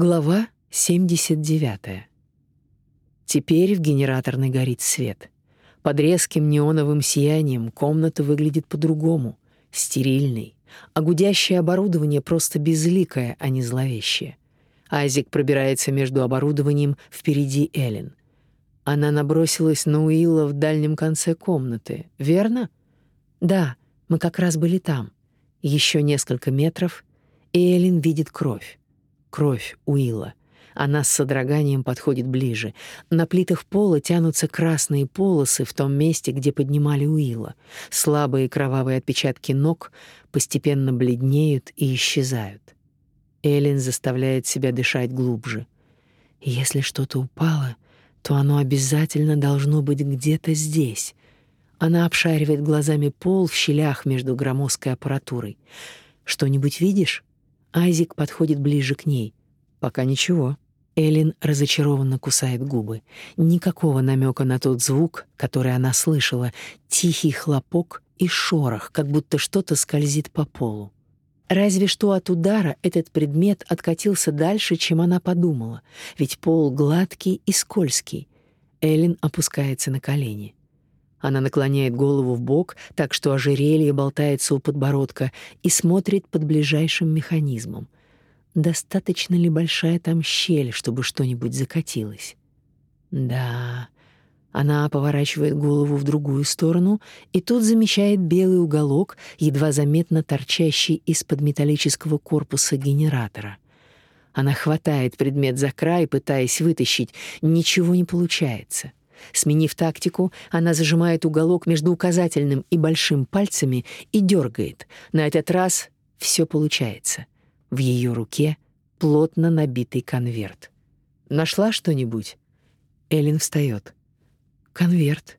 Глава 79. Теперь в генераторной горит свет. Под резким неоновым сиянием комната выглядит по-другому, стерильной, а гудящее оборудование просто безликое, а не зловещее. Айзек пробирается между оборудованием впереди Эллен. Она набросилась на Уилла в дальнем конце комнаты, верно? Да, мы как раз были там. Еще несколько метров, и Эллен видит кровь. Кровь Уилла. Она с содроганием подходит ближе. На плитах пола тянутся красные полосы в том месте, где поднимали Уилла. Слабые кровавые отпечатки ног постепенно бледнеют и исчезают. Эллен заставляет себя дышать глубже. Если что-то упало, то оно обязательно должно быть где-то здесь. Она обшаривает глазами пол в щелях между громоздкой аппаратурой. Что-нибудь видишь? Айзик подходит ближе к ней. Пока ничего. Элин разочарованно кусает губы. Никакого намека на тот звук, который она слышала, тихий хлопок и шорох, как будто что-то скользит по полу. Разве что от удара этот предмет откатился дальше, чем она подумала, ведь пол гладкий и скользкий. Элин опускается на колени. Она наклоняет голову в бок, так что ожерелье болтается у подбородка, и смотрит под ближайшим механизмом. Достаточно ли большая там щель, чтобы что-нибудь закатилось? Да. Она поворачивает голову в другую сторону, и тут замечает белый уголок, едва заметно торчащий из-под металлического корпуса генератора. Она хватает предмет за край, пытаясь вытащить. Ничего не получается. Сменив тактику, она зажимает уголок между указательным и большим пальцами и дергает. На этот раз все получается. В ее руке плотно набитый конверт. Нашла что-нибудь? Элин встает. Конверт.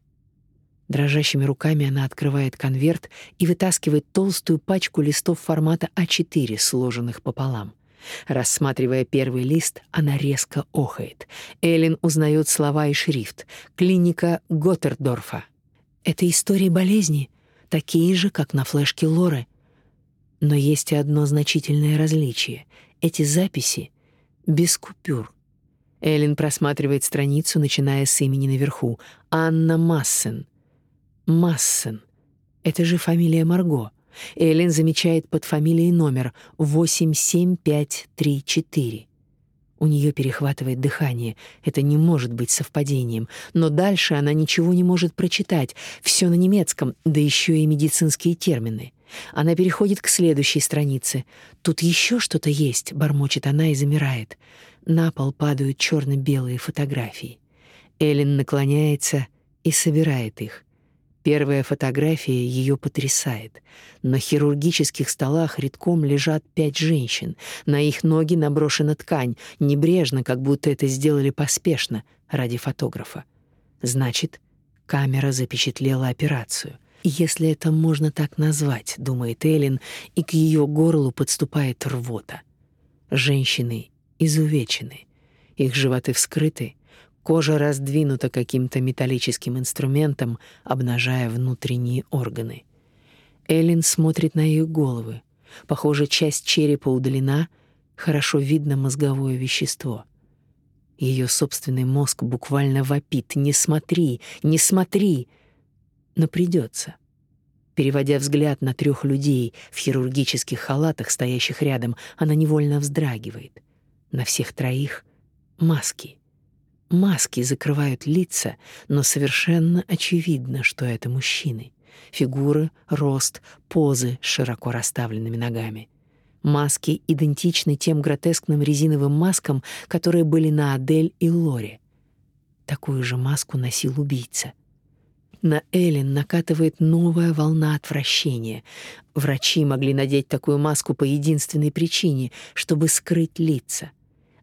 Дрожащими руками она открывает конверт и вытаскивает толстую пачку листов формата А4, сложенных пополам. Рассматривая первый лист, она резко охает. Эллен узнает слова и шрифт. Клиника Готтердорфа. Это истории болезни, такие же, как на флешке Лоры. Но есть и одно значительное различие. Эти записи без купюр. Эллен просматривает страницу, начиная с имени наверху. Анна Массен. Массен. Это же фамилия Марго. Эллен замечает под фамилией номер 87534. У нее перехватывает дыхание. Это не может быть совпадением. Но дальше она ничего не может прочитать. Все на немецком, да еще и медицинские термины. Она переходит к следующей странице. Тут еще что-то есть, бормочет она и замирает. На пол падают черно белые фотографии. Эллен наклоняется и собирает их. Первая фотография ее потрясает. На хирургических столах редком лежат пять женщин. На их ноги наброшена ткань, небрежно, как будто это сделали поспешно ради фотографа. Значит, камера запечатлела операцию. Если это можно так назвать, думает Элин, и к ее горлу подступает рвота. Женщины изувечены, их животы вскрыты, Кожа раздвинута каким-то металлическим инструментом, обнажая внутренние органы. Эллен смотрит на их головы. Похоже, часть черепа удалена, хорошо видно мозговое вещество. Ее собственный мозг буквально вопит: "Не смотри, не смотри!" Но придется. Переводя взгляд на трех людей в хирургических халатах, стоящих рядом, она невольно вздрагивает. На всех троих маски. Маски закрывают лица, но совершенно очевидно, что это мужчины. Фигуры, рост, позы с широко расставленными ногами. Маски идентичны тем гротескным резиновым маскам, которые были на Адель и Лоре. Такую же маску носил убийца. На Эллен накатывает новая волна отвращения. Врачи могли надеть такую маску по единственной причине, чтобы скрыть лица.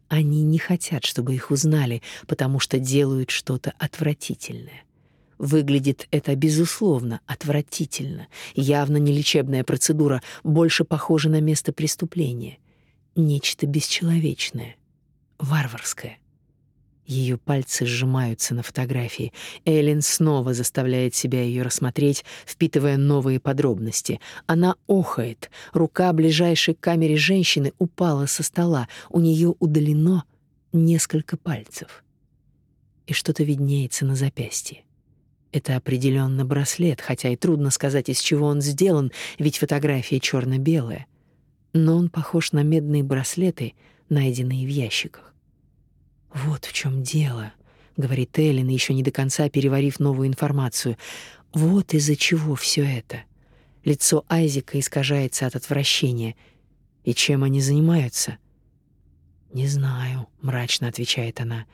Они не хотят, чтобы их узнали, потому что делают что-то отвратительное. Выглядит это безусловно отвратительно. Явно не лечебная процедура, больше похожа на место преступления. Нечто бесчеловечное, варварское. Ее пальцы сжимаются на фотографии. Эллен снова заставляет себя ее рассмотреть, впитывая новые подробности. Она охает. Рука ближайшей к камере женщины упала со стола. У нее удалено несколько пальцев. И что-то виднеется на запястье. Это определенно браслет, хотя и трудно сказать, из чего он сделан, ведь фотография черно белая Но он похож на медные браслеты, найденные в ящиках. Вот в чем дело, говорит Эллен, еще не до конца переварив новую информацию. Вот из-за чего все это. Лицо Айзека искажается от отвращения. И чем они занимаются? Не знаю, мрачно отвечает она,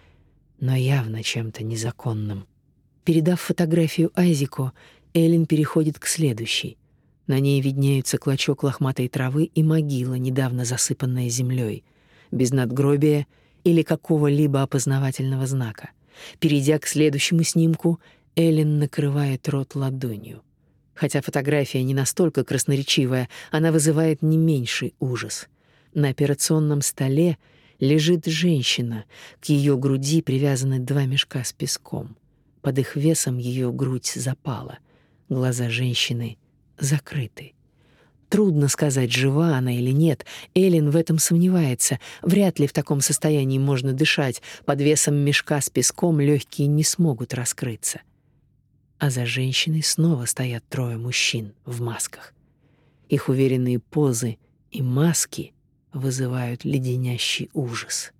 но явно чем-то незаконным. Передав фотографию Айзеку, Эллен переходит к следующей. На ней виднеются клочок лохматой травы и могила, недавно засыпанная землей, без надгробия — или какого-либо опознавательного знака. Перейдя к следующему снимку, Эллен накрывает рот ладонью. Хотя фотография не настолько красноречивая, она вызывает не меньший ужас. На операционном столе лежит женщина, к ее груди привязаны два мешка с песком. Под их весом ее грудь запала. Глаза женщины закрыты. Трудно сказать, жива она или нет. Элин в этом сомневается. Вряд ли в таком состоянии можно дышать. Под весом мешка с песком легкие не смогут раскрыться. А за женщиной снова стоят трое мужчин в масках. Их уверенные позы и маски вызывают леденящий ужас.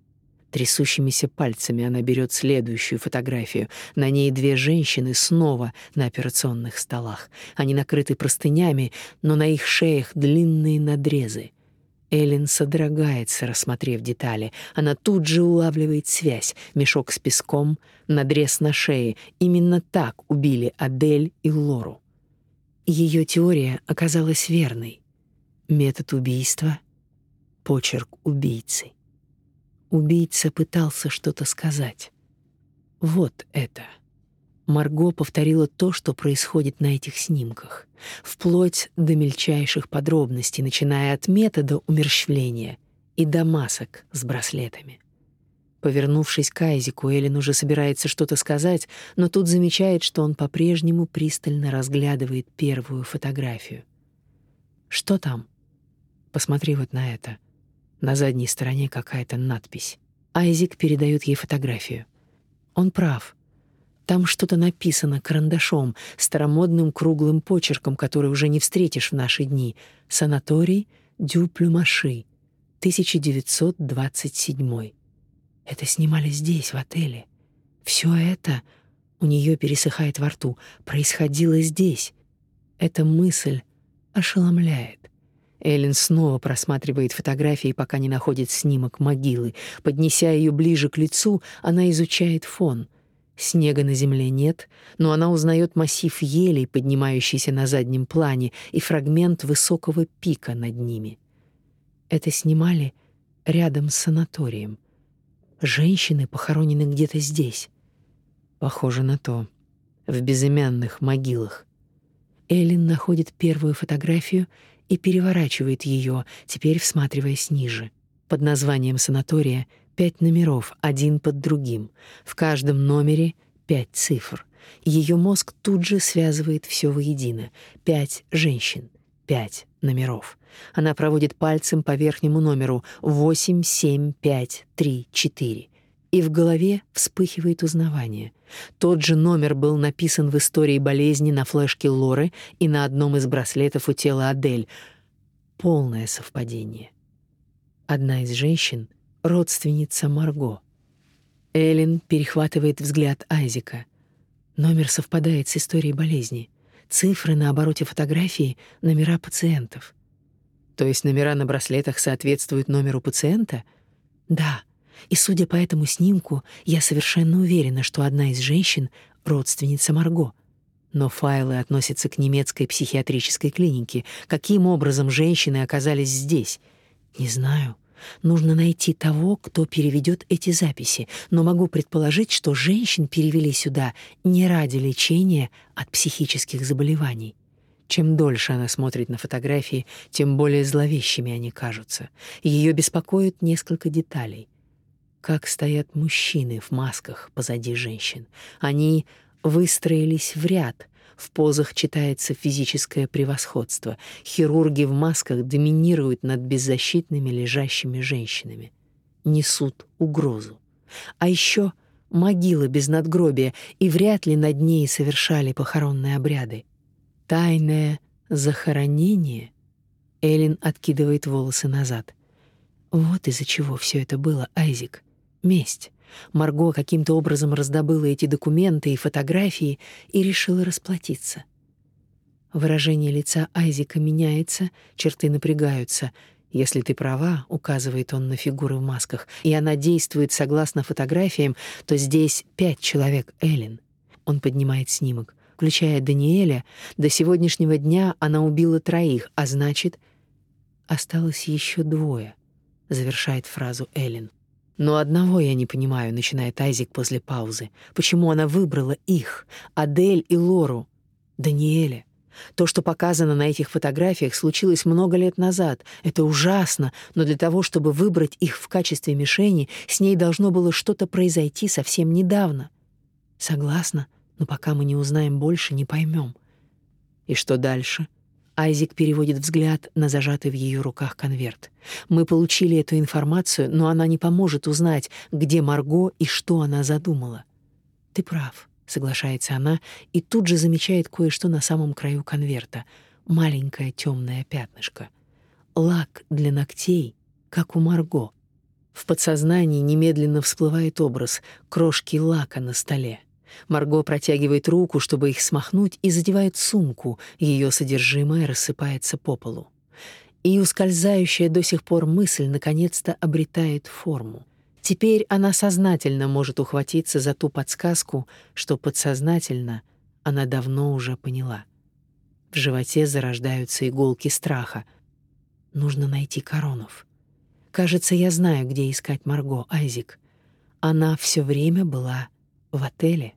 Трясущимися пальцами она берет следующую фотографию. На ней две женщины снова на операционных столах. Они накрыты простынями, но на их шеях длинные надрезы. Эллен содрогается, рассмотрев детали. Она тут же улавливает связь. Мешок с песком, надрез на шее. Именно так убили Адель и Лору. Ее теория оказалась верной. Метод убийства — почерк убийцы. Убийца пытался что-то сказать. Вот это. Марго повторила то, что происходит на этих снимках, вплоть до мельчайших подробностей, начиная от метода умерщвления и до масок с браслетами. Повернувшись к Айзеку, Эллен уже собирается что-то сказать, но тут замечает, что он по-прежнему пристально разглядывает первую фотографию. «Что там?» «Посмотри вот на это», на задней стороне какая-то надпись. Айзик передает ей фотографию. Он прав. Там что-то написано карандашом, старомодным круглым почерком, который уже не встретишь в наши дни. Санаторий Дю Плюмаши, 1927. Это снимали здесь, в отеле. Все это у нее пересыхает во рту, происходило здесь. Эта мысль ошеломляет. Эллен снова просматривает фотографии, пока не находит снимок могилы. Поднеся ее ближе к лицу, она изучает фон. Снега на земле нет, но она узнает массив елей, поднимающийся на заднем плане, и фрагмент высокого пика над ними. Это снимали рядом с санаторием. Женщины похоронены где-то здесь. Похоже на то. В безымянных могилах. Эллен находит первую фотографию — и переворачивает ее, теперь всматриваясь ниже. Под названием санатория пять номеров, один под другим. В каждом номере пять цифр. Ее мозг тут же связывает все воедино. Пять женщин, пять номеров. Она проводит пальцем по верхнему номеру 8, 7, 5, 3, 4 и в голове вспыхивает узнавание. Тот же номер был написан в истории болезни на флешке Лоры и на одном из браслетов у тела Адель. Полное совпадение. Одна из женщин — родственница Марго. Эллен перехватывает взгляд Айзека. Номер совпадает с историей болезни. Цифры на обороте фотографии — номера пациентов. То есть номера на браслетах соответствуют номеру пациента? Да. И судя по этому снимку, я совершенно уверена, что одна из женщин — родственница Марго. Но файлы относятся к немецкой психиатрической клинике. Каким образом женщины оказались здесь? Не знаю. Нужно найти того, кто переведет эти записи, но могу предположить, что женщин перевели сюда не ради лечения от психических заболеваний. Чем дольше она смотрит на фотографии, тем более зловещими они кажутся. Ее беспокоят несколько деталей. Как стоят мужчины в масках позади женщин. Они выстроились в ряд. В позах читается физическое превосходство. Хирурги в масках доминируют над беззащитными лежащими женщинами. Несут угрозу. А еще могила без надгробия, и вряд ли над ней совершали похоронные обряды. Тайное захоронение. Элин откидывает волосы назад. Вот из-за чего все это было, Айзик. Месть. Марго каким-то образом раздобыла эти документы и фотографии и решила расплатиться. Выражение лица Айзика меняется, черты напрягаются. Если ты права, указывает он на фигуры в масках, и она действует согласно фотографиям, то здесь пять человек, Элин. Он поднимает снимок, включая Даниэля. До сегодняшнего дня она убила троих, а значит, осталось еще двое. Завершает фразу Элин. Но одного я не понимаю, начинает Айзик после паузы. Почему она выбрала их, Адель и Лору, Даниэля? То, что показано на этих фотографиях, случилось много лет назад. Это ужасно, но для того, чтобы выбрать их в качестве мишени, с ней должно было что-то произойти совсем недавно. Согласна, но пока мы не узнаем больше, не поймем. И что дальше? Айзик переводит взгляд на зажатый в ее руках конверт. Мы получили эту информацию, но она не поможет узнать, где Марго и что она задумала. Ты прав, соглашается она и тут же замечает кое-что на самом краю конверта. Маленькое темное пятнышко. Лак для ногтей, как у Марго. В подсознании немедленно всплывает образ крошки лака на столе. Марго протягивает руку, чтобы их смахнуть, и задевает сумку. Ее содержимое рассыпается по полу. И ускользающая до сих пор мысль наконец-то обретает форму. Теперь она сознательно может ухватиться за ту подсказку, что подсознательно она давно уже поняла. В животе зарождаются иголки страха. Нужно найти Коронов. Кажется, я знаю, где искать Марго, Айзик. Она все время была в отеле.